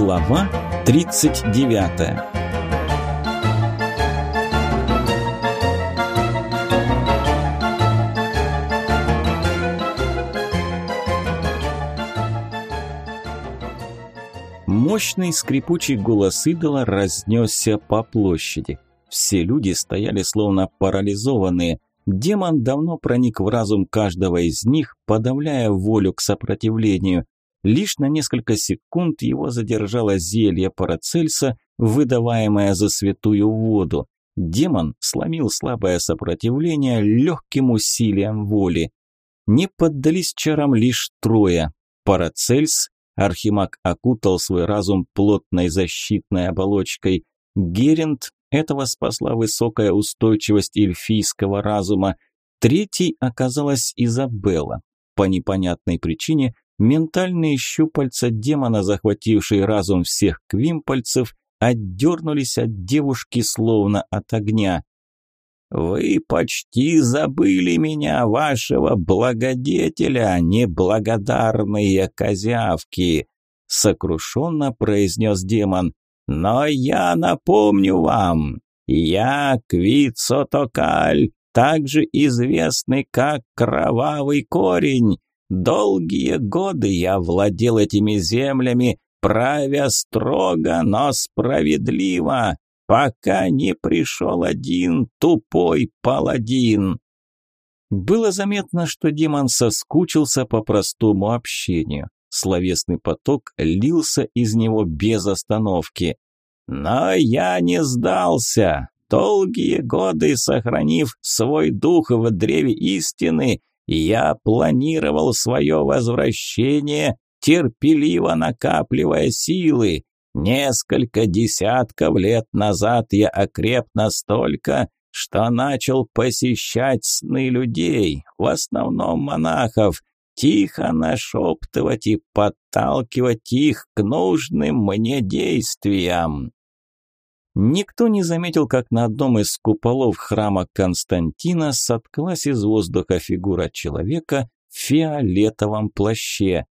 Глава 39 Мощный скрипучий голос идола разнесся по площади. Все люди стояли словно парализованные. Демон давно проник в разум каждого из них, подавляя волю к сопротивлению. Лишь на несколько секунд его задержало зелье Парацельса, выдаваемое за святую воду. Демон сломил слабое сопротивление легким усилием воли. Не поддались чарам лишь трое. Парацельс, Архимаг окутал свой разум плотной защитной оболочкой. Герент, этого спасла высокая устойчивость эльфийского разума. Третий оказалась Изабелла. По непонятной причине Ментальные щупальца демона, захватившие разум всех квимпольцев, отдернулись от девушки словно от огня. «Вы почти забыли меня, вашего благодетеля, неблагодарные козявки!» сокрушенно произнес демон. «Но я напомню вам, я Квицотокаль, также известный как Кровавый Корень, Долгие годы я владел этими землями, правя строго, но справедливо, пока не пришел один тупой паладин. Было заметно, что демон соскучился по простому общению. Словесный поток лился из него без остановки. Но я не сдался. Долгие годы сохранив свой дух в древе истины, я планировал свое возвращение, терпеливо накапливая силы. Несколько десятков лет назад я окреп настолько, что начал посещать сны людей, в основном монахов, тихо нашептывать и подталкивать их к нужным мне действиям. Никто не заметил, как на одном из куполов храма Константина соткалась из воздуха фигура человека в фиолетовом плаще.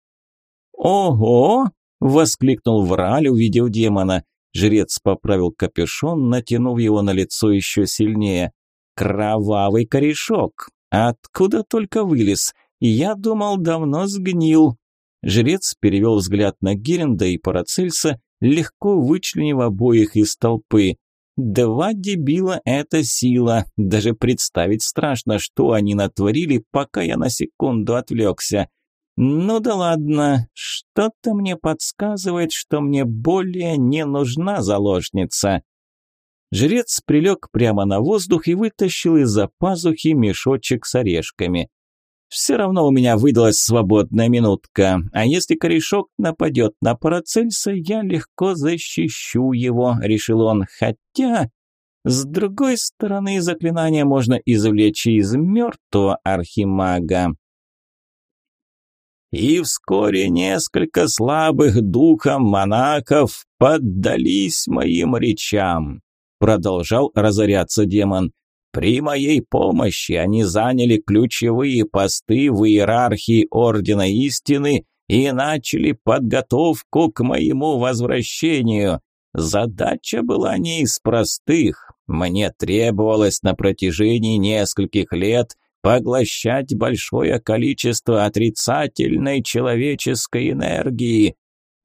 «Ого!» – воскликнул Враль, увидев демона. Жрец поправил капюшон, натянув его на лицо еще сильнее. «Кровавый корешок! Откуда только вылез? Я думал, давно сгнил!» Жрец перевел взгляд на Геренда и Парацельса легко вычленив обоих из толпы. Два дебила – это сила. Даже представить страшно, что они натворили, пока я на секунду отвлекся. Ну да ладно, что-то мне подсказывает, что мне более не нужна заложница. Жрец прилег прямо на воздух и вытащил из-за пазухи мешочек с орешками. Все равно у меня выдалась свободная минутка, а если корешок нападет на Парацельса, я легко защищу его, решил он, хотя... С другой стороны, заклинание можно извлечь из мертвого архимага. И вскоре несколько слабых духом монахов поддались моим речам, продолжал разоряться демон. При моей помощи они заняли ключевые посты в иерархии Ордена Истины и начали подготовку к моему возвращению. Задача была не из простых. Мне требовалось на протяжении нескольких лет поглощать большое количество отрицательной человеческой энергии.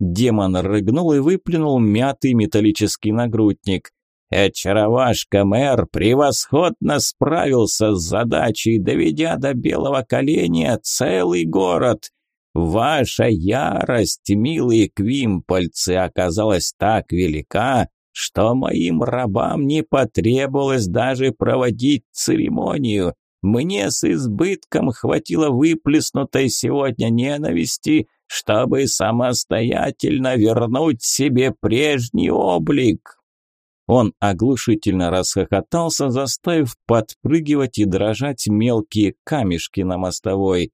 Демон рыгнул и выплюнул мятый металлический нагрудник. Очаровашка мэр превосходно справился с задачей, доведя до белого коленя целый город. Ваша ярость, милые квимпольцы, оказалась так велика, что моим рабам не потребовалось даже проводить церемонию. Мне с избытком хватило выплеснутой сегодня ненависти, чтобы самостоятельно вернуть себе прежний облик. Он оглушительно расхохотался, заставив подпрыгивать и дрожать мелкие камешки на мостовой.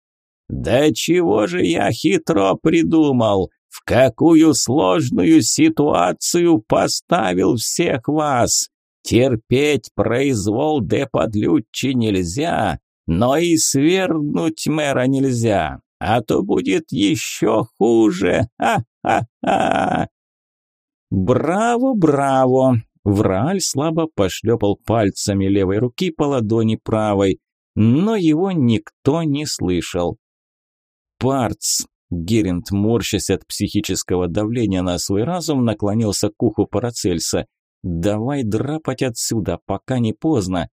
«Да чего же я хитро придумал! В какую сложную ситуацию поставил всех вас! Терпеть произвол де подлючи нельзя, но и свергнуть мэра нельзя, а то будет еще хуже! Ха-ха-ха!» Браво, браво! Врааль слабо пошлепал пальцами левой руки по ладони правой, но его никто не слышал. Парц, Геринд, морщась от психического давления на свой разум, наклонился к уху Парацельса. «Давай драпать отсюда, пока не поздно».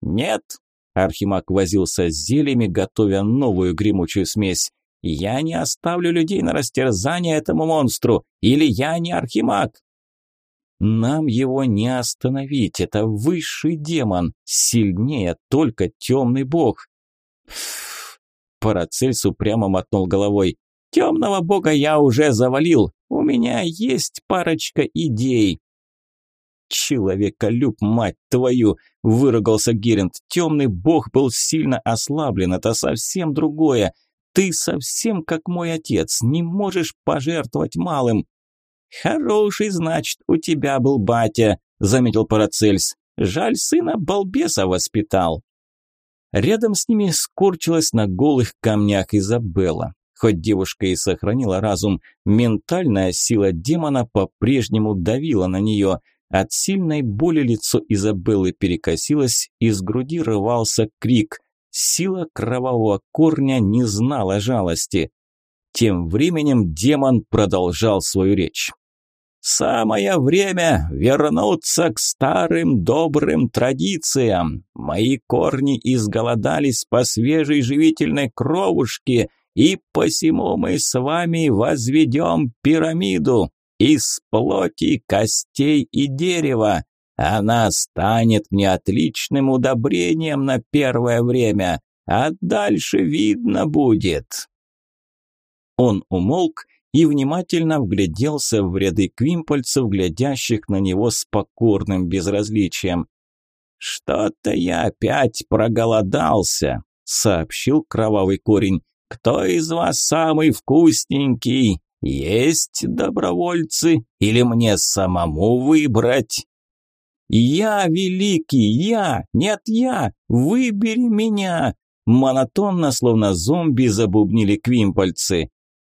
«Нет!» – Архимаг возился с зельями, готовя новую гремучую смесь. «Я не оставлю людей на растерзание этому монстру, или я не Архимаг!» «Нам его не остановить, это высший демон, сильнее только темный бог». Парацельс упрямо мотнул головой. Темного бога я уже завалил. У меня есть парочка идей. Человеколюб, мать твою, выругался Геринд. Темный бог был сильно ослаблен, это совсем другое. Ты совсем как мой отец, не можешь пожертвовать малым. Хороший, значит, у тебя был батя, заметил Парацельс. Жаль, сына балбеса воспитал. Рядом с ними скорчилась на голых камнях Изабелла. Хоть девушка и сохранила разум, ментальная сила демона по-прежнему давила на нее. От сильной боли лицо Изабеллы перекосилось, из груди рвался крик. Сила кровавого корня не знала жалости. Тем временем демон продолжал свою речь. «Самое время вернуться к старым добрым традициям. Мои корни изголодались по свежей живительной кровушке, и посему мы с вами возведем пирамиду из плоти, костей и дерева. Она станет мне отличным удобрением на первое время, а дальше видно будет». Он умолк и внимательно вгляделся в ряды квимпольцев, глядящих на него с покорным безразличием. «Что-то я опять проголодался», – сообщил кровавый корень. Кто из вас самый вкусненький? Есть добровольцы или мне самому выбрать? Я великий, я, нет я, выбери меня. Монотонно, словно зомби, забубнили квимпольцы.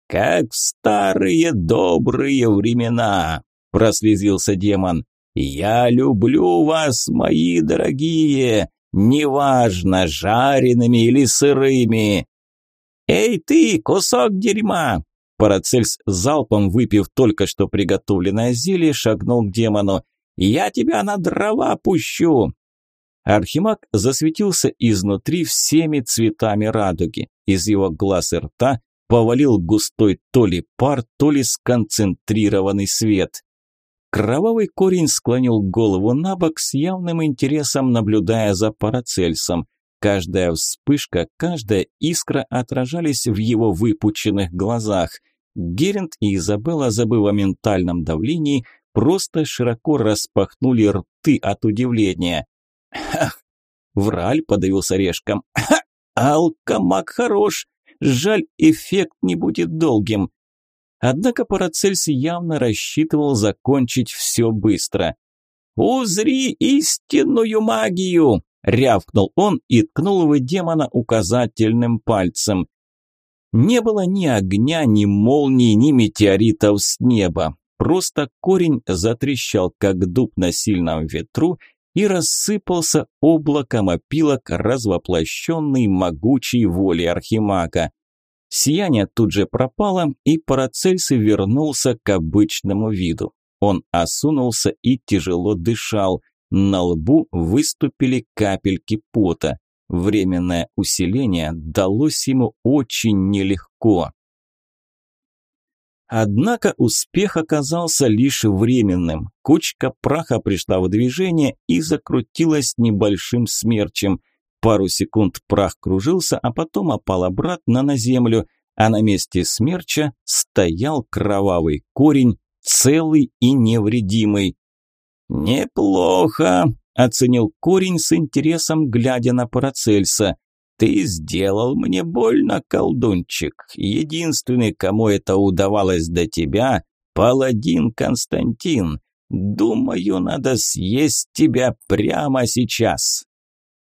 Как в старые добрые времена, прослезился демон. Я люблю вас, мои дорогие, неважно, жареными или сырыми. «Эй ты, кусок дерьма!» Парацельс, залпом выпив только что приготовленное зелье, шагнул к демону. «Я тебя на дрова пущу!» Архимаг засветился изнутри всеми цветами радуги. Из его глаз и рта повалил густой то ли пар, то ли сконцентрированный свет. Кровавый корень склонил голову на бок с явным интересом, наблюдая за Парацельсом. Каждая вспышка, каждая искра отражались в его выпученных глазах. Геринд и Изабелла, забыв о ментальном давлении, просто широко распахнули рты от удивления. «Ах!» Враль подавился решком. «Ха! Алкомак хорош! Жаль, эффект не будет долгим!» Однако Парацельс явно рассчитывал закончить все быстро. «Узри истинную магию!» рявкнул он и ткнул в демона указательным пальцем. Не было ни огня, ни молний, ни метеоритов с неба. Просто корень затрещал, как дуб на сильном ветру, и рассыпался облаком опилок, развоплощенный могучей волей Архимага. Сияние тут же пропало, и Парацельс вернулся к обычному виду. Он осунулся и тяжело дышал – на лбу выступили капельки пота. Временное усиление далось ему очень нелегко. Однако успех оказался лишь временным. Кучка праха пришла в движение и закрутилась небольшим смерчем. Пару секунд прах кружился, а потом опал обратно на землю, а на месте смерча стоял кровавый корень, целый и невредимый. «Неплохо», – оценил корень с интересом, глядя на Парацельса. «Ты сделал мне больно, колдунчик. Единственный, кому это удавалось до тебя – паладин Константин. Думаю, надо съесть тебя прямо сейчас».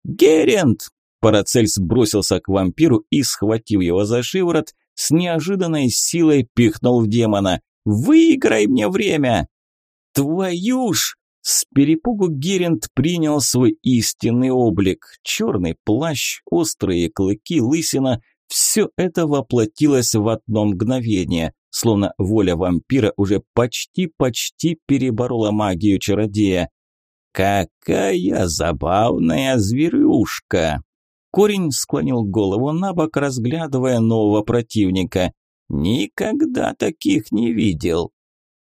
«Герент!» – Парацельс бросился к вампиру и, схватив его за шиворот, с неожиданной силой пихнул в демона. «Выиграй мне время!» Твою ж! С перепугу Герент принял свой истинный облик. Черный плащ, острые клыки, лысина – все это воплотилось в одно мгновение, словно воля вампира уже почти-почти переборола магию чародея. «Какая забавная зверюшка!» Корень склонил голову на бок, разглядывая нового противника. «Никогда таких не видел!»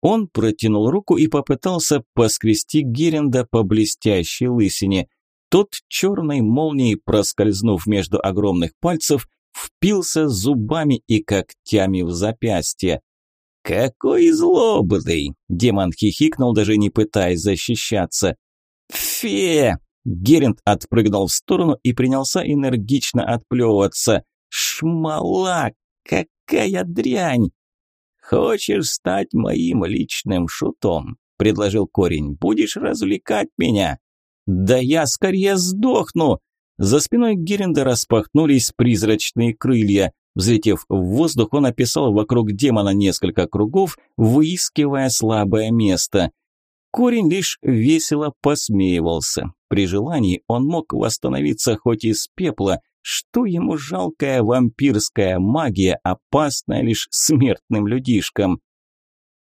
Он протянул руку и попытался поскрести Геренда по блестящей лысине. Тот черной молнией, проскользнув между огромных пальцев, впился зубами и когтями в запястье. «Какой злобный!» – демон хихикнул, даже не пытаясь защищаться. «Фе!» – Геринд отпрыгнул в сторону и принялся энергично отплевываться. «Шмала! Какая дрянь!» «Хочешь стать моим личным шутом?» – предложил корень. «Будешь развлекать меня?» «Да я скорее сдохну!» За спиной Геренда распахнулись призрачные крылья. Взлетев в воздух, он описал вокруг демона несколько кругов, выискивая слабое место. Корень лишь весело посмеивался. При желании он мог восстановиться хоть из пепла, что ему жалкая вампирская магия, опасная лишь смертным людишкам.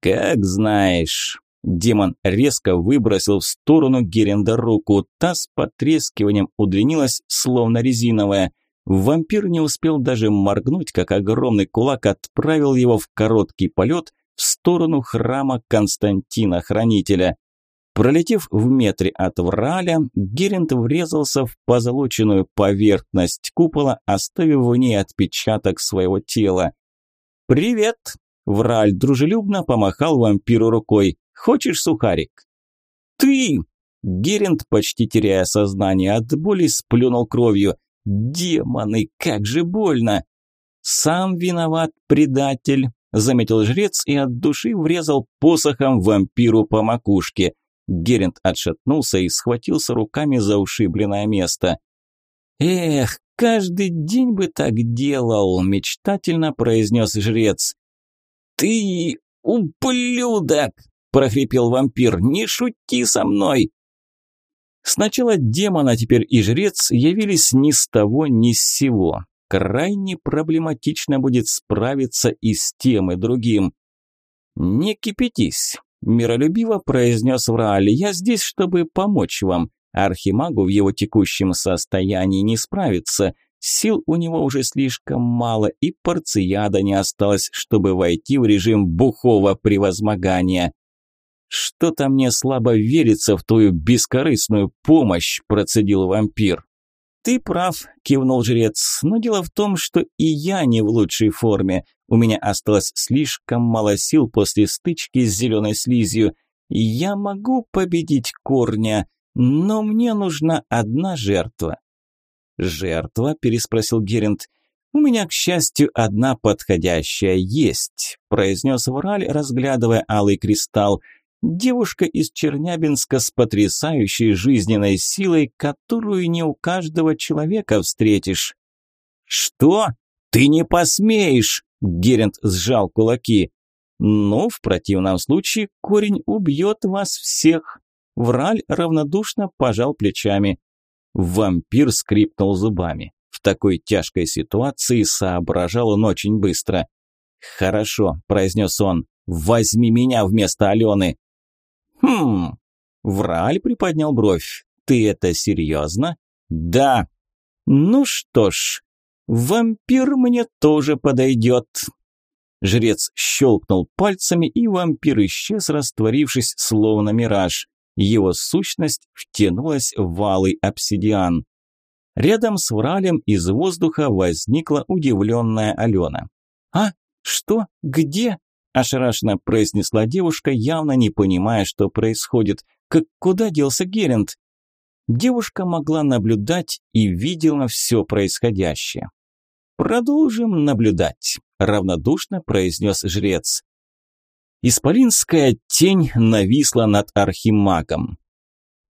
«Как знаешь», Демон резко выбросил в сторону Геренда руку. Та с потрескиванием удлинилась, словно резиновая. Вампир не успел даже моргнуть, как огромный кулак отправил его в короткий полет в сторону храма Константина Хранителя. Пролетев в метре от Враля, Геринд врезался в позолоченную поверхность купола, оставив в ней отпечаток своего тела. «Привет!» Враль дружелюбно помахал вампиру рукой. Хочешь сухарик?» «Ты!» Геринд, почти теряя сознание от боли, сплюнул кровью. «Демоны, как же больно!» «Сам виноват, предатель!» Заметил жрец и от души врезал посохом вампиру по макушке. Геринд отшатнулся и схватился руками за ушибленное место. «Эх, каждый день бы так делал!» – мечтательно произнес жрец. «Ты ублюдок!» – прохрипел вампир. «Не шути со мной!» Сначала демон, а теперь и жрец явились ни с того, ни с сего. Крайне проблематично будет справиться и с тем, и другим. «Не кипятись», – миролюбиво произнес Врааль. «Я здесь, чтобы помочь вам. Архимагу в его текущем состоянии не справиться. Сил у него уже слишком мало, и порцияда не осталось, чтобы войти в режим бухого превозмогания. «Что-то мне слабо верится в твою бескорыстную помощь», – процедил вампир. «Ты прав», – кивнул жрец, – «но дело в том, что и я не в лучшей форме. У меня осталось слишком мало сил после стычки с зеленой слизью. Я могу победить корня, но мне нужна одна жертва». «Жертва?» – переспросил Геринд. «У меня, к счастью, одна подходящая есть», – произнес Враль, разглядывая алый кристалл. Девушка из Чернябинска с потрясающей жизненной силой, которую не у каждого человека встретишь. «Что? Ты не посмеешь!» – Герент сжал кулаки. «Ну, в противном случае корень убьет вас всех!» Враль равнодушно пожал плечами. Вампир скрипнул зубами. В такой тяжкой ситуации соображал он очень быстро. «Хорошо», – произнес он, – «возьми меня вместо Алены». «Хм...» Враль приподнял бровь. «Ты это серьезно?» «Да». «Ну что ж, вампир мне тоже подойдет». Жрец щелкнул пальцами, и вампир исчез, растворившись, словно мираж. Его сущность втянулась в алый обсидиан. Рядом с Вралем из воздуха возникла удивленная Алена. «А? Что? Где?» Ошарашенно произнесла девушка, явно не понимая, что происходит. Как куда делся Геринд? Девушка могла наблюдать и видела все происходящее. «Продолжим наблюдать», – равнодушно произнес жрец. Исполинская тень нависла над архимагом.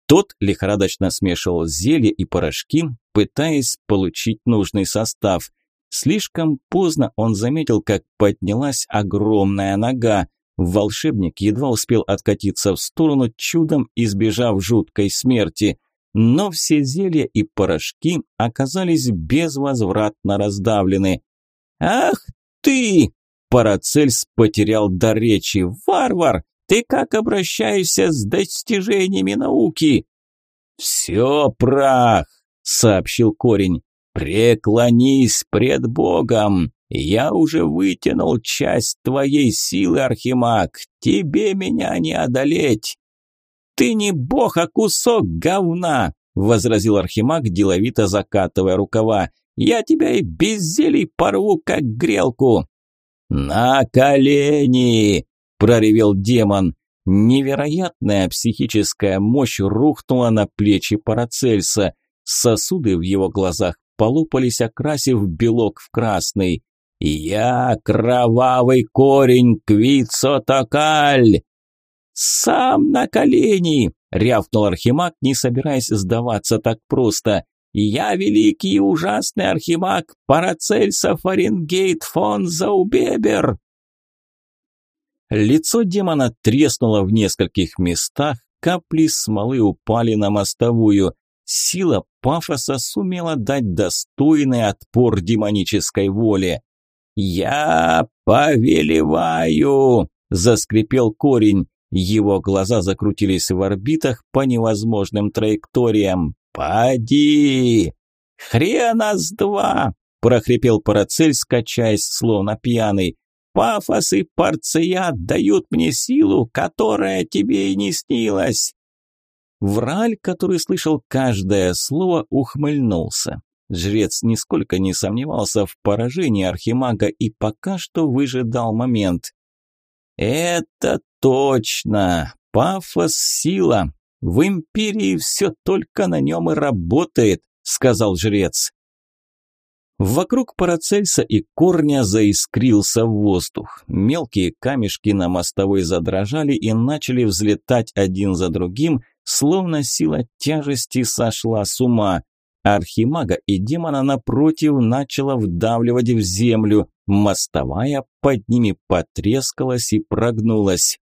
Тот лихорадочно смешивал зелья и порошки, пытаясь получить нужный состав. Слишком поздно он заметил, как поднялась огромная нога. Волшебник едва успел откатиться в сторону, чудом избежав жуткой смерти. Но все зелья и порошки оказались безвозвратно раздавлены. «Ах ты!» Парацельс потерял дар речи. «Варвар! Ты как обращаешься с достижениями науки?» «Все прах!» – сообщил корень. «Преклонись пред Богом! Я уже вытянул часть твоей силы, Архимаг! Тебе меня не одолеть!» «Ты не бог, а кусок говна!» – возразил Архимаг, деловито закатывая рукава. «Я тебя и без зелий порву, как грелку!» «На колени!» – проревел демон. Невероятная психическая мощь рухнула на плечи Парацельса. Сосуды в его глазах полопались, окрасив белок в красный. «Я кровавый корень Квицотокаль!» «Сам на колени!» – рявкнул Архимаг, не собираясь сдаваться так просто. «Я великий и ужасный Архимаг Парацельса Фаренгейт фон Заубебер!» Лицо демона треснуло в нескольких местах, капли смолы упали на мостовую. Сила пафоса сумела дать достойный отпор демонической воле. «Я повелеваю!» – заскрипел корень. Его глаза закрутились в орбитах по невозможным траекториям. «Поди!» «Хрена с два!» – прохрипел Парацель, скачаясь, словно пьяный. «Пафос и парция дают мне силу, которая тебе и не снилась!» Враль, который слышал каждое слово, ухмыльнулся. Жрец нисколько не сомневался в поражении Архимага и пока что выжидал момент. «Это точно! Пафос – сила! В Империи все только на нем и работает», – сказал жрец. Вокруг Парацельса и Корня заискрился воздух. Мелкие камешки на мостовой задрожали и начали взлетать один за другим, словно сила тяжести сошла с ума. Архимага и демона напротив начала вдавливать в землю, мостовая под ними потрескалась и прогнулась.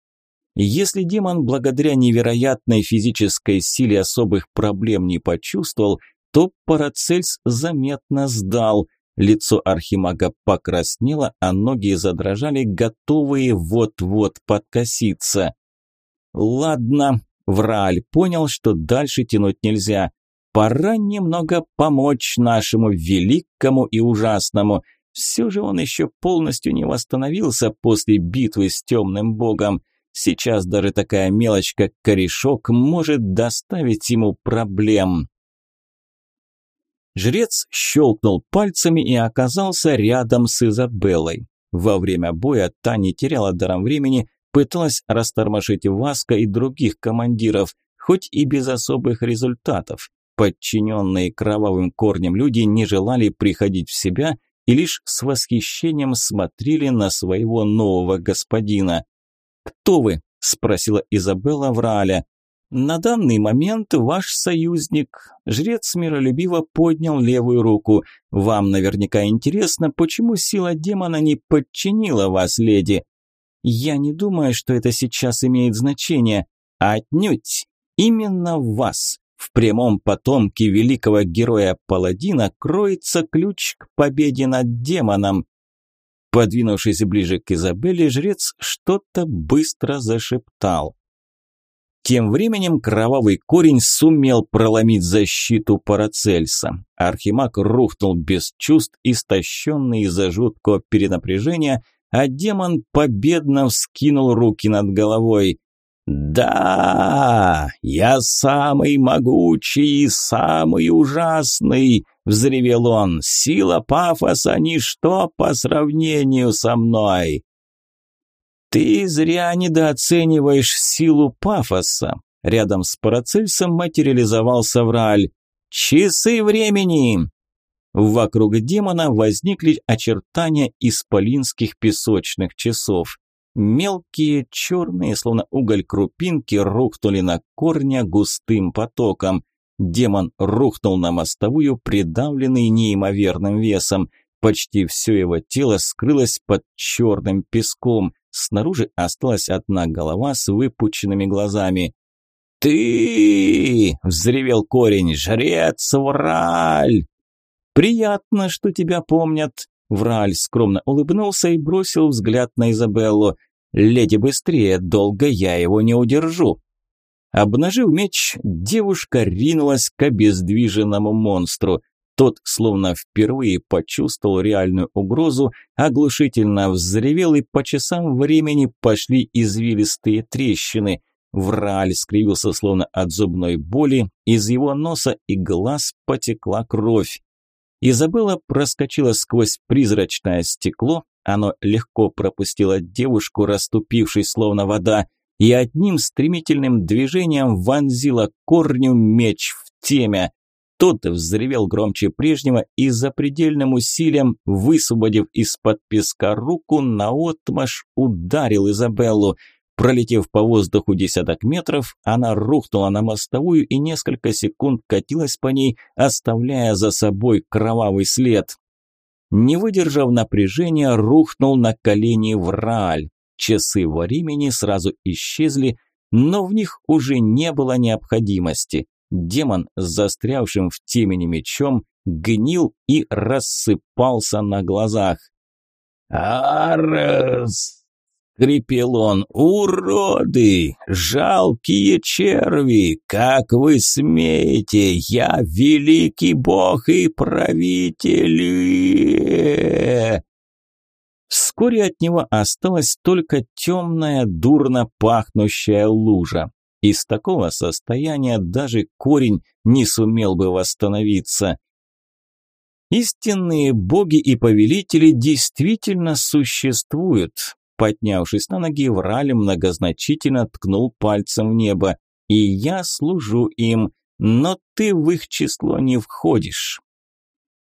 Если демон благодаря невероятной физической силе особых проблем не почувствовал, то Парацельс заметно сдал. Лицо Архимага покраснело, а ноги задрожали, готовые вот-вот подкоситься. «Ладно», – Врааль понял, что дальше тянуть нельзя. Пора немного помочь нашему великому и ужасному. Все же он еще полностью не восстановился после битвы с темным богом. Сейчас даже такая мелочь, как корешок, может доставить ему проблем. Жрец щелкнул пальцами и оказался рядом с Изабеллой. Во время боя та не теряла даром времени, пыталась растормошить Васка и других командиров, хоть и без особых результатов. Подчиненные кровавым корнем люди не желали приходить в себя и лишь с восхищением смотрели на своего нового господина. «Кто вы?» – спросила Изабелла Враля. «На данный момент ваш союзник». Жрец миролюбиво поднял левую руку. «Вам наверняка интересно, почему сила демона не подчинила вас, леди?» «Я не думаю, что это сейчас имеет значение. Отнюдь! Именно в вас, в прямом потомке великого героя-паладина, кроется ключ к победе над демоном». Подвинувшись ближе к Изабелле, жрец что-то быстро зашептал. Тем временем кровавый корень сумел проломить защиту Парацельса. Архимаг рухнул без чувств, истощенный из-за жуткого перенапряжения, а демон победно вскинул руки над головой. «Да, я самый могучий и самый ужасный!» – взревел он. «Сила пафоса – ничто по сравнению со мной!» «Ты зря недооцениваешь силу пафоса!» Рядом с Парацельсом материализовался Врааль. «Часы времени!» Вокруг демона возникли очертания исполинских песочных часов. Мелкие, черные, словно уголь крупинки, рухнули на корня густым потоком. Демон рухнул на мостовую, придавленный неимоверным весом. Почти все его тело скрылось под черным песком. Снаружи осталась одна голова с выпученными глазами. «Ты!» – взревел корень. «Жрец Враль!» «Приятно, что тебя помнят!» Враль скромно улыбнулся и бросил взгляд на Изабеллу. «Леди, быстрее, долго я его не удержу!» Обнажив меч, девушка ринулась к обездвиженному монстру. Тот, словно впервые почувствовал реальную угрозу, оглушительно взревел, и по часам времени пошли извилистые трещины. Враль скривился, словно от зубной боли, из его носа и глаз потекла кровь. Изабелла проскочила сквозь призрачное стекло, оно легко пропустило девушку, расступившись словно вода, и одним стремительным движением вонзила корню меч в темя. Тот взревел громче прежнего и за предельным усилием, высвободив из-под песка руку, наотмашь ударил Изабеллу. Пролетев по воздуху десяток метров, она рухнула на мостовую и несколько секунд катилась по ней, оставляя за собой кровавый след. Не выдержав напряжения, рухнул на колени Врааль. Часы времени сразу исчезли, но в них уже не было необходимости. Демон с застрявшим в темени мечом гнил и рассыпался на глазах. «Арес!» — крепел он. «Уроды! Жалкие черви! Как вы смеете! Я великий бог и правитель!» Вскоре от него осталась только темная, дурно пахнущая лужа. Из такого состояния даже корень не сумел бы восстановиться. Истинные боги и повелители действительно существуют. Поднявшись на ноги, Враль многозначительно ткнул пальцем в небо. «И я служу им, но ты в их число не входишь».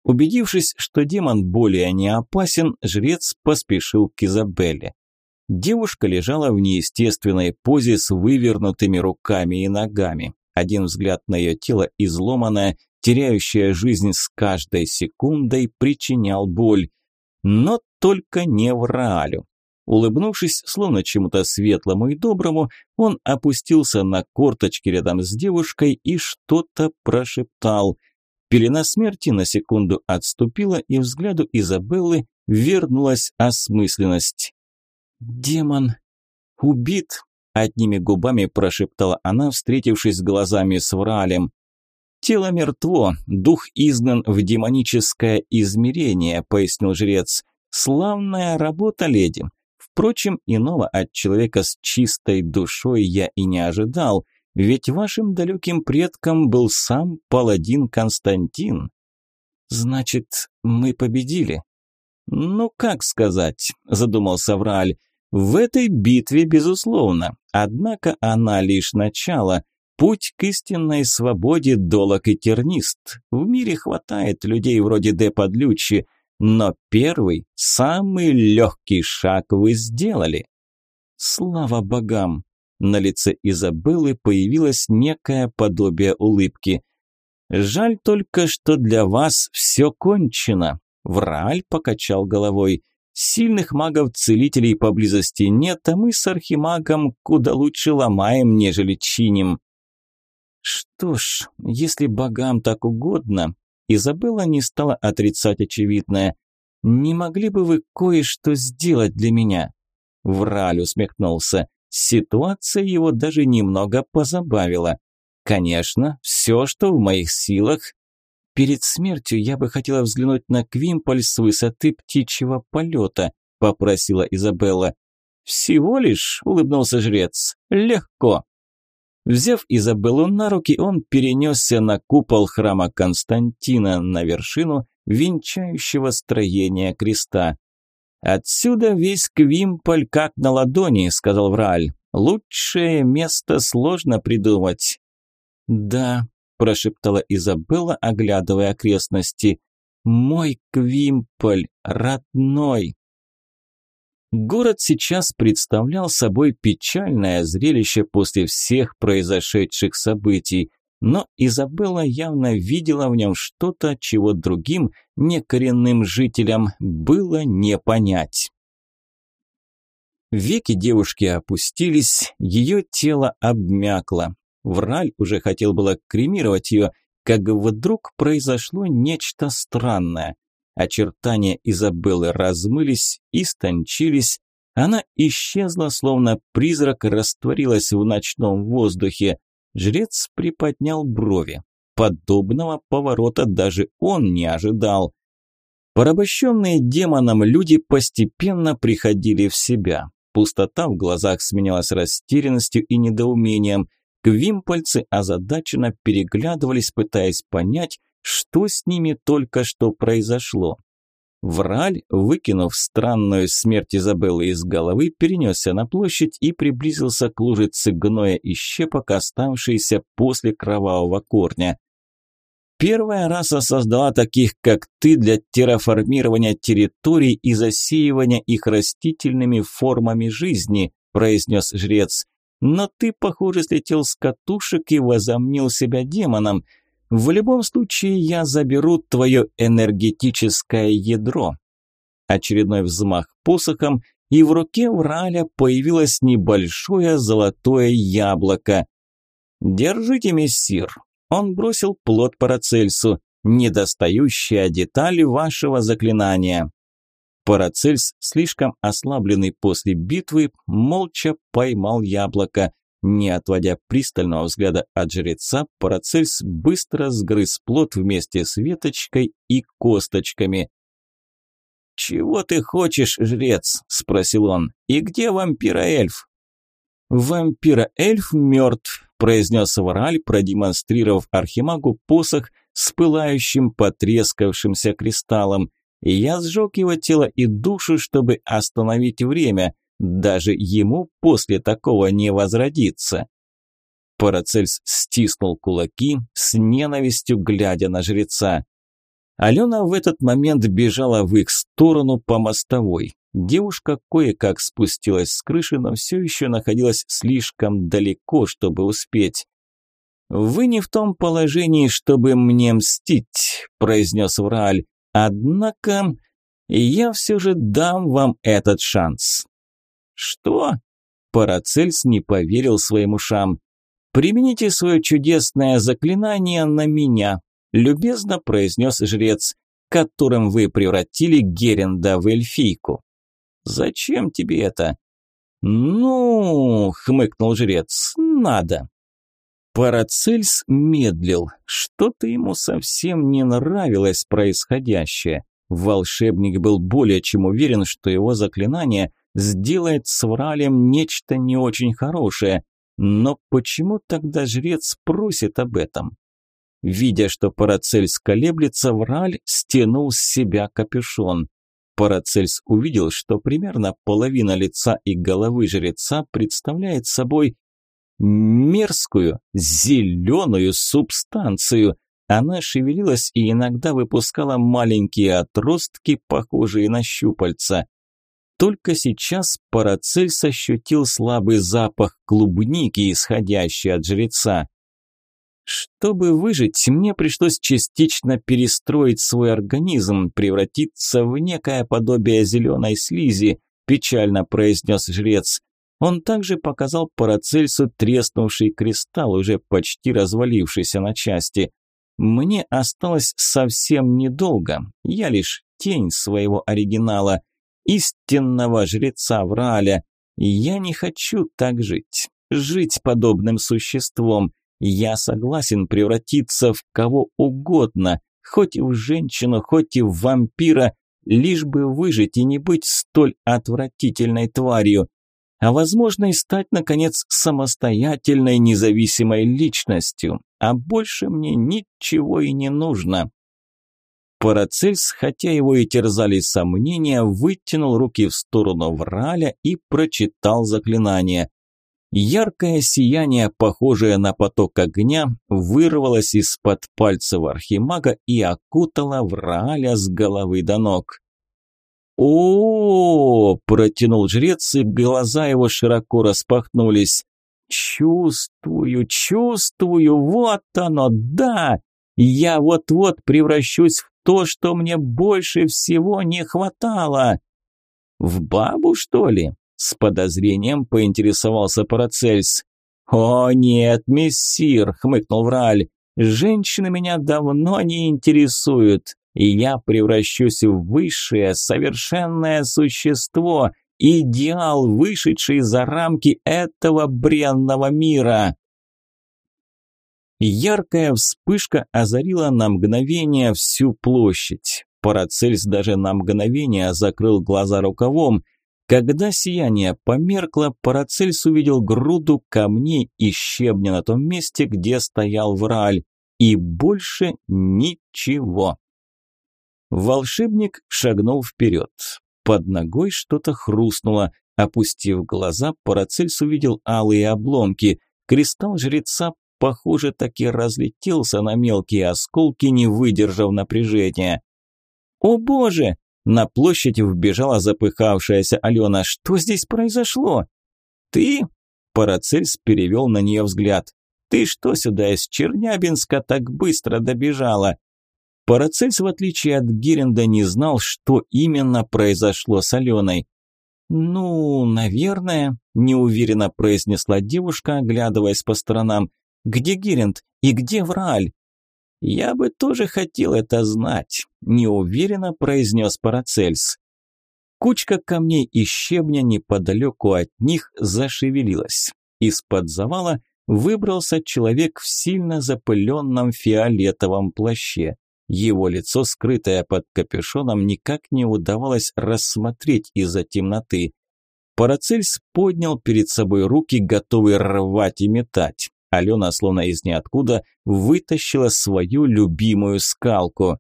Убедившись, что демон более не опасен, жрец поспешил к Изабелле. Девушка лежала в неестественной позе с вывернутыми руками и ногами. Один взгляд на ее тело изломанное, теряющее жизнь с каждой секундой, причинял боль. Но только не в Раалю. Улыбнувшись, словно чему-то светлому и доброму, он опустился на корточки рядом с девушкой и что-то прошептал. Пелена смерти на секунду отступила, и взгляду Изабеллы вернулась осмысленность. «Демон убит!» – одними губами прошептала она, встретившись глазами с Вралем. «Тело мертво, дух изгнан в демоническое измерение», – пояснил жрец. «Славная работа, леди. Впрочем, иного от человека с чистой душой я и не ожидал, ведь вашим далеким предком был сам паладин Константин». «Значит, мы победили?» «Ну, как сказать», – задумался Враль. В этой битве, безусловно, однако она лишь начало. Путь к истинной свободе долог и тернист. В мире хватает людей вроде Де Подлючи, но первый, самый легкий шаг вы сделали. Слава богам! На лице Изабеллы появилось некое подобие улыбки. Жаль только, что для вас все кончено. Врааль покачал головой. Сильных магов-целителей поблизости нет, а мы с архимагом куда лучше ломаем, нежели чиним. Что ж, если богам так угодно, Изабелла не стала отрицать очевидное. Не могли бы вы кое-что сделать для меня? Враль усмехнулся. Ситуация его даже немного позабавила. Конечно, все, что в моих силах, «Перед смертью я бы хотела взглянуть на Квимполь с высоты птичьего полета», – попросила Изабелла. «Всего лишь», – улыбнулся жрец, – «легко». Взяв Изабеллу на руки, он перенесся на купол храма Константина, на вершину венчающего строения креста. «Отсюда весь Квимполь как на ладони», – сказал Враль. «Лучшее место сложно придумать». «Да, прошептала Изабелла, оглядывая окрестности. «Мой Квимполь, родной!» Город сейчас представлял собой печальное зрелище после всех произошедших событий, но Изабелла явно видела в нем что-то, чего другим, некоренным жителям, было не понять. Веки девушки опустились, ее тело обмякло. Враль уже хотел было кремировать ее, как вдруг произошло нечто странное. Очертания Изабеллы размылись, истончились, она исчезла, словно призрак растворилась в ночном воздухе. Жрец приподнял брови. Подобного поворота даже он не ожидал. Порабощенные демоном люди постепенно приходили в себя. Пустота в глазах сменялась растерянностью и недоумением. Квимпольцы озадаченно переглядывались, пытаясь понять, что с ними только что произошло. Враль, выкинув странную смерть Изабеллы из головы, перенесся на площадь и приблизился к лужице гноя и щепок, оставшейся после кровавого корня. Первая раса создала таких, как ты, для терраформирования территорий и засеивания их растительными формами жизни, произнес жрец. Но ты, похоже, слетел с катушек и возомнил себя демоном – в любом случае я заберу твое энергетическое ядро. Очередной взмах посохом, и в руке Враля появилось небольшое золотое яблоко. «Держите, мессир!» Он бросил плод Парацельсу. «Недостающая деталь вашего заклинания». Парацельс, слишком ослабленный после битвы, молча поймал яблоко. Не отводя пристального взгляда от жреца, Парацельс быстро сгрыз плод вместе с веточкой и косточками. «Чего ты хочешь, жрец?» – спросил он. «И где вампира-эльф?» «Вампира-эльф мертв», – произнес Вараль, продемонстрировав Архимагу посох с пылающим потрескавшимся кристаллом. «Я сжег его тело и душу, чтобы остановить время. Даже ему после такого не возродиться. Парацельс стиснул кулаки, с ненавистью глядя на жреца. Алена в этот момент бежала в их сторону по мостовой. Девушка кое-как спустилась с крыши, но все еще находилась слишком далеко, чтобы успеть. «Вы не в том положении, чтобы мне мстить», – произнес Врааль. «Однако я все же дам вам этот шанс». «Что?» Парацельс не поверил своим ушам. «Примените свое чудесное заклинание на меня», – любезно произнес жрец, которым вы превратили Геренда в эльфийку. «Зачем тебе это?» «Ну», – хмыкнул жрец, – «надо». Парацельс медлил. Что-то ему совсем не нравилось происходящее. Волшебник был более чем уверен, что его заклинание – сделает с Вралем нечто не очень хорошее. Но почему тогда жрец просит об этом? Видя, что Парацельс колеблется, Враль стянул с себя капюшон. Парацельс увидел, что примерно половина лица и головы жреца представляет собой мерзкую, зеленую субстанцию. Она шевелилась и иногда выпускала маленькие отростки, похожие на щупальца. Только сейчас Парацельс ощутил слабый запах клубники, исходящий от жреца. Чтобы выжить, мне пришлось частично перестроить свой организм, превратиться в некое подобие зеленой слизи, печально произнес жрец. Он также показал Парацельсу треснувший кристалл, уже почти развалившийся на части. Мне осталось совсем недолго, я лишь тень своего оригинала – истинного жреца Враля. Я не хочу так жить, жить подобным существом. Я согласен превратиться в кого угодно, хоть в женщину, хоть и в вампира, лишь бы выжить и не быть столь отвратительной тварью, а возможно и стать, наконец, самостоятельной независимой личностью. А больше мне ничего и не нужно. Парацельс, хотя его и терзали сомнения, вытянул руки в сторону Враля и прочитал заклинание. Яркое сияние, похожее на поток огня, вырвалось из-под пальцев архимага и окутало Враля с головы до ног. О, -о, протянул жрец, и глаза его широко распахнулись. Чувствую, чувствую, вот оно, да! Я вот-вот превращусь в то, что мне больше всего не хватало. В бабу, что ли? С подозрением поинтересовался Парацельс. «О нет, мессир!» – хмыкнул Врааль. «Женщины меня давно не интересуют, и я превращусь в высшее, совершенное существо, идеал, вышедший за рамки этого бренного мира». Яркая вспышка озарила на мгновение всю площадь. Парацельс даже на мгновение закрыл глаза рукавом. Когда сияние померкло, Парацельс увидел груду камней и щебня на том месте, где стоял Врааль. И больше ничего. Волшебник шагнул вперед. Под ногой что-то хрустнуло. Опустив глаза, Парацельс увидел алые обломки. Кристалл жреца похоже, таки разлетелся на мелкие осколки, не выдержав напряжения. «О боже!» – на площадь вбежала запыхавшаяся Алена. «Что здесь произошло?» «Ты?» – Парацельс перевел на нее взгляд. «Ты что сюда из Чернябинска так быстро добежала?» Парацельс, в отличие от Геренда, не знал, что именно произошло с Аленой. «Ну, наверное», – неуверенно произнесла девушка, оглядываясь по сторонам. Где Геринд и где Врааль? Я бы тоже хотел это знать, неуверенно произнес Парацельс. Кучка камней и щебня неподалеку от них зашевелилась. Из-под завала выбрался человек в сильно запыленном фиолетовом плаще. Его лицо, скрытое под капюшоном, никак не удавалось рассмотреть из-за темноты. Парацельс поднял перед собой руки, готовый рвать и метать. Алена, словно из ниоткуда, вытащила свою любимую скалку.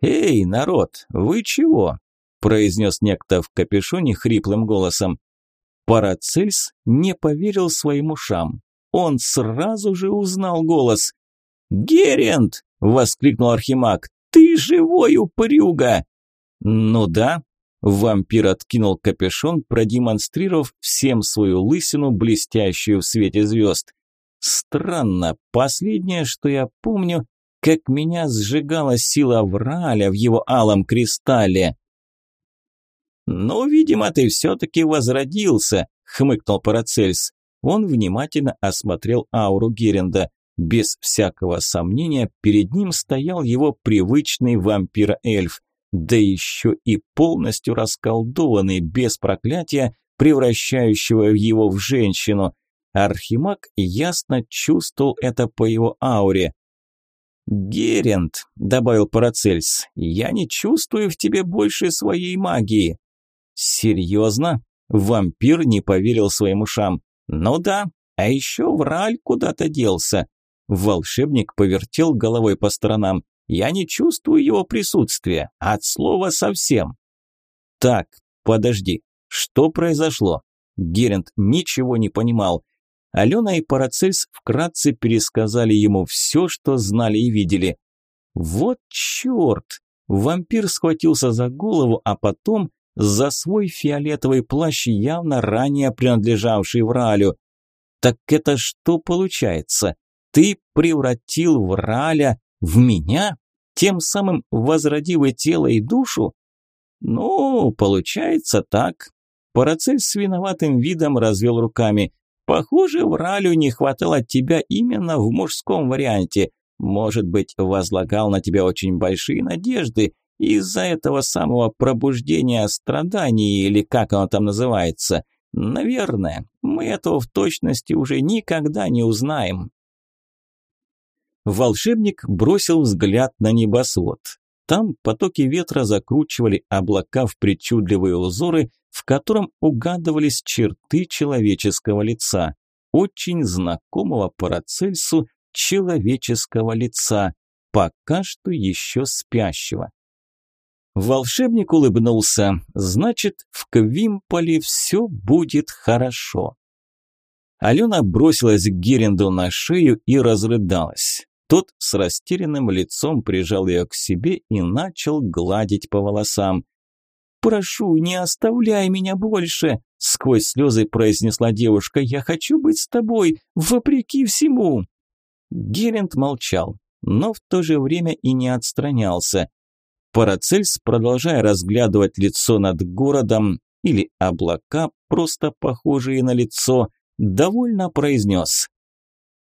«Эй, народ, вы чего?» – произнес некто в капюшоне хриплым голосом. Парацельс не поверил своим ушам. Он сразу же узнал голос. «Герент!» – воскликнул Архимаг. «Ты живой, упырюга!» «Ну да», – вампир откинул капюшон, продемонстрировав всем свою лысину, блестящую в свете звезд. Странно, последнее, что я помню, как меня сжигала сила Враля в его алом кристалле. «Ну, видимо, ты все-таки возродился», – хмыкнул Парацельс. Он внимательно осмотрел ауру Геренда. Без всякого сомнения, перед ним стоял его привычный вампир-эльф, да еще и полностью расколдованный, без проклятия, превращающего его в женщину – Архимаг ясно чувствовал это по его ауре. «Герент», – добавил Парацельс, – «я не чувствую в тебе больше своей магии». «Серьезно?» – вампир не поверил своим ушам. «Ну да, а еще Враль куда-то делся». Волшебник повертел головой по сторонам. «Я не чувствую его присутствия, от слова совсем». «Так, подожди, что произошло?» Герент ничего не понимал. Алена и Парацельс вкратце пересказали ему все, что знали и видели. Вот черт! Вампир схватился за голову, а потом за свой фиолетовый плащ, явно ранее принадлежавший Вралю. Так это что получается? Ты превратил Враля в меня? Тем самым возродив и тело, и душу? Ну, получается так. Парацель с виноватым видом развел руками. Похоже, Вралю не хватало тебя именно в мужском варианте. Может быть, возлагал на тебя очень большие надежды из-за этого самого пробуждения страданий или как оно там называется. Наверное, мы этого в точности уже никогда не узнаем. Волшебник бросил взгляд на небосвод. Там потоки ветра закручивали облака в причудливые узоры, в котором угадывались черты человеческого лица, очень знакомого Парацельсу человеческого лица, пока что еще спящего. Волшебник улыбнулся. Значит, в Квимполе все будет хорошо. Алена бросилась к Геренду на шею и разрыдалась. Тот с растерянным лицом прижал ее к себе и начал гладить по волосам. «Прошу, не оставляй меня больше!» – сквозь слезы произнесла девушка. «Я хочу быть с тобой, вопреки всему!» Герент молчал, но в то же время и не отстранялся. Парацельс, продолжая разглядывать лицо над городом или облака, просто похожие на лицо, довольно произнес.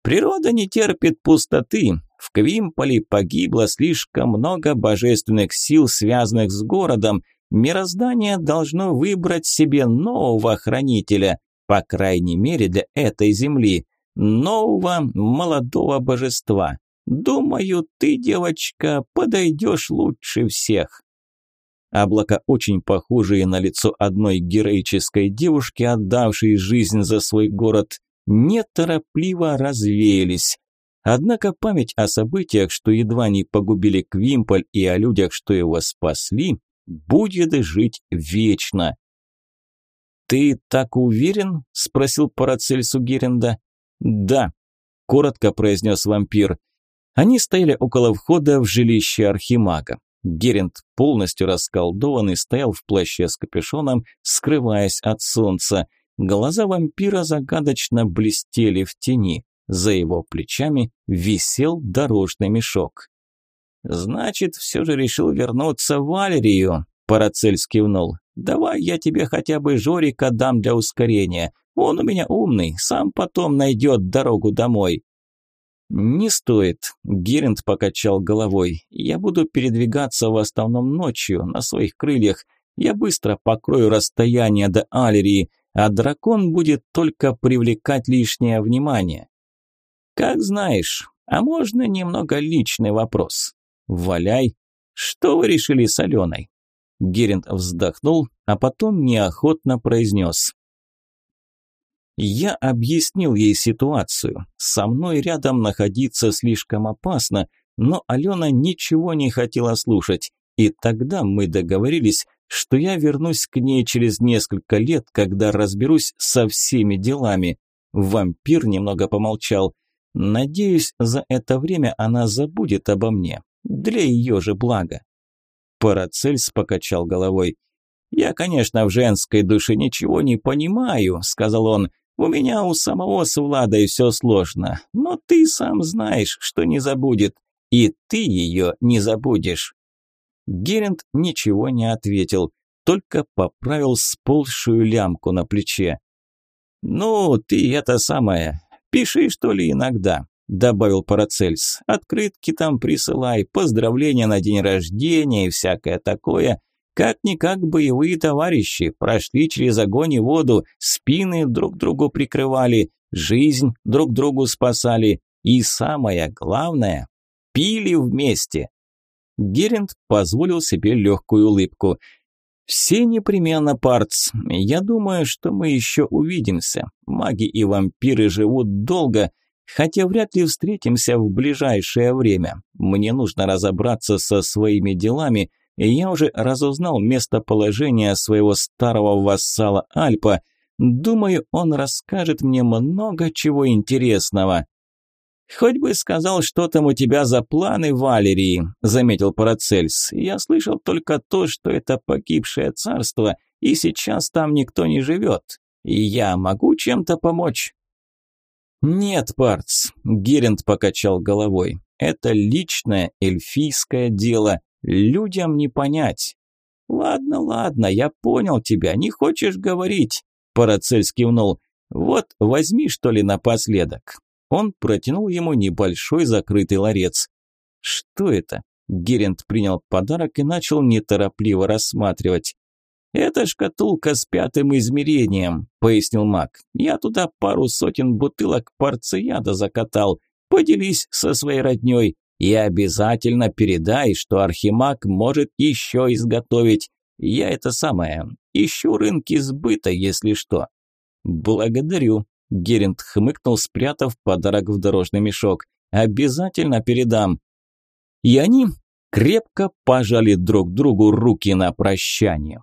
«Природа не терпит пустоты. В Квимполе погибло слишком много божественных сил, связанных с городом. Мироздание должно выбрать себе нового хранителя, по крайней мере для этой земли, нового молодого божества. Думаю, ты, девочка, подойдешь лучше всех». Облака, очень похожие на лицо одной героической девушки, отдавшей жизнь за свой город, неторопливо развеялись. Однако память о событиях, что едва не погубили Квимполь, и о людях, что его спасли, будет жить вечно. «Ты так уверен?» – спросил Парацельс у Геренда. «Да», – коротко произнес вампир. Они стояли около входа в жилище Архимага. Геринд, полностью расколдованный, стоял в плаще с капюшоном, скрываясь от солнца. Глаза вампира загадочно блестели в тени. За его плечами висел дорожный мешок. «Значит, все же решил вернуться в Валерию», – Парацель кивнул. «Давай я тебе хотя бы Жорика дам для ускорения. Он у меня умный, сам потом найдет дорогу домой». «Не стоит», – Геринд покачал головой. «Я буду передвигаться в основном ночью, на своих крыльях. Я быстро покрою расстояние до Алерии, а дракон будет только привлекать лишнее внимание». «Как знаешь, а можно немного личный вопрос?» «Валяй. Что вы решили с Аленой?» Геринд вздохнул, а потом неохотно произнес. Я объяснил ей ситуацию. Со мной рядом находиться слишком опасно, но Алена ничего не хотела слушать. И тогда мы договорились, что я вернусь к ней через несколько лет, когда разберусь со всеми делами. Вампир немного помолчал. Надеюсь, за это время она забудет обо мне. Для ее же блага. Парацельс покачал головой. «Я, конечно, в женской душе ничего не понимаю», – сказал он, у меня у самого с Владой все сложно, но ты сам знаешь, что не забудет, и ты ее не забудешь». Геринд ничего не ответил, только поправил сползшую лямку на плече. «Ну, ты это самое, пиши, что ли, иногда», – добавил Парацельс. «Открытки там присылай, поздравления на день рождения и всякое такое. Как-никак боевые товарищи прошли через огонь и воду, спины друг другу прикрывали, жизнь друг другу спасали и, самое главное, пили вместе. Геринд позволил себе легкую улыбку. «Все непременно, парц. Я думаю, что мы еще увидимся. Маги и вампиры живут долго, хотя вряд ли встретимся в ближайшее время. Мне нужно разобраться со своими делами, и я уже разузнал местоположение своего старого вассала Альпа. Думаю, он расскажет мне много чего интересного. «Хоть бы сказал, что там у тебя за планы, Валерии», – заметил Парацельс. «Я слышал только то, что это погибшее царство, и сейчас там никто не живет. И я могу чем-то помочь?» «Нет, Парц», – Геринд покачал головой. «Это личное эльфийское дело. Людям не понять. Ладно, ладно, я понял тебя, не хочешь говорить. Парацель кивнул. Вот, возьми что ли напоследок. Он протянул ему небольшой закрытый ларец. Что это? Герент принял подарок и начал неторопливо рассматривать. «Это шкатулка с пятым измерением», – пояснил маг. «Я туда пару сотен бутылок парцияда закатал. Поделись со своей роднёй. И обязательно передай, что Архимаг может еще изготовить. Я это самое, ищу рынки сбыта, если что. Благодарю. Геринд хмыкнул, спрятав подарок в дорожный мешок. Обязательно передам. И они крепко пожали друг другу руки на прощание.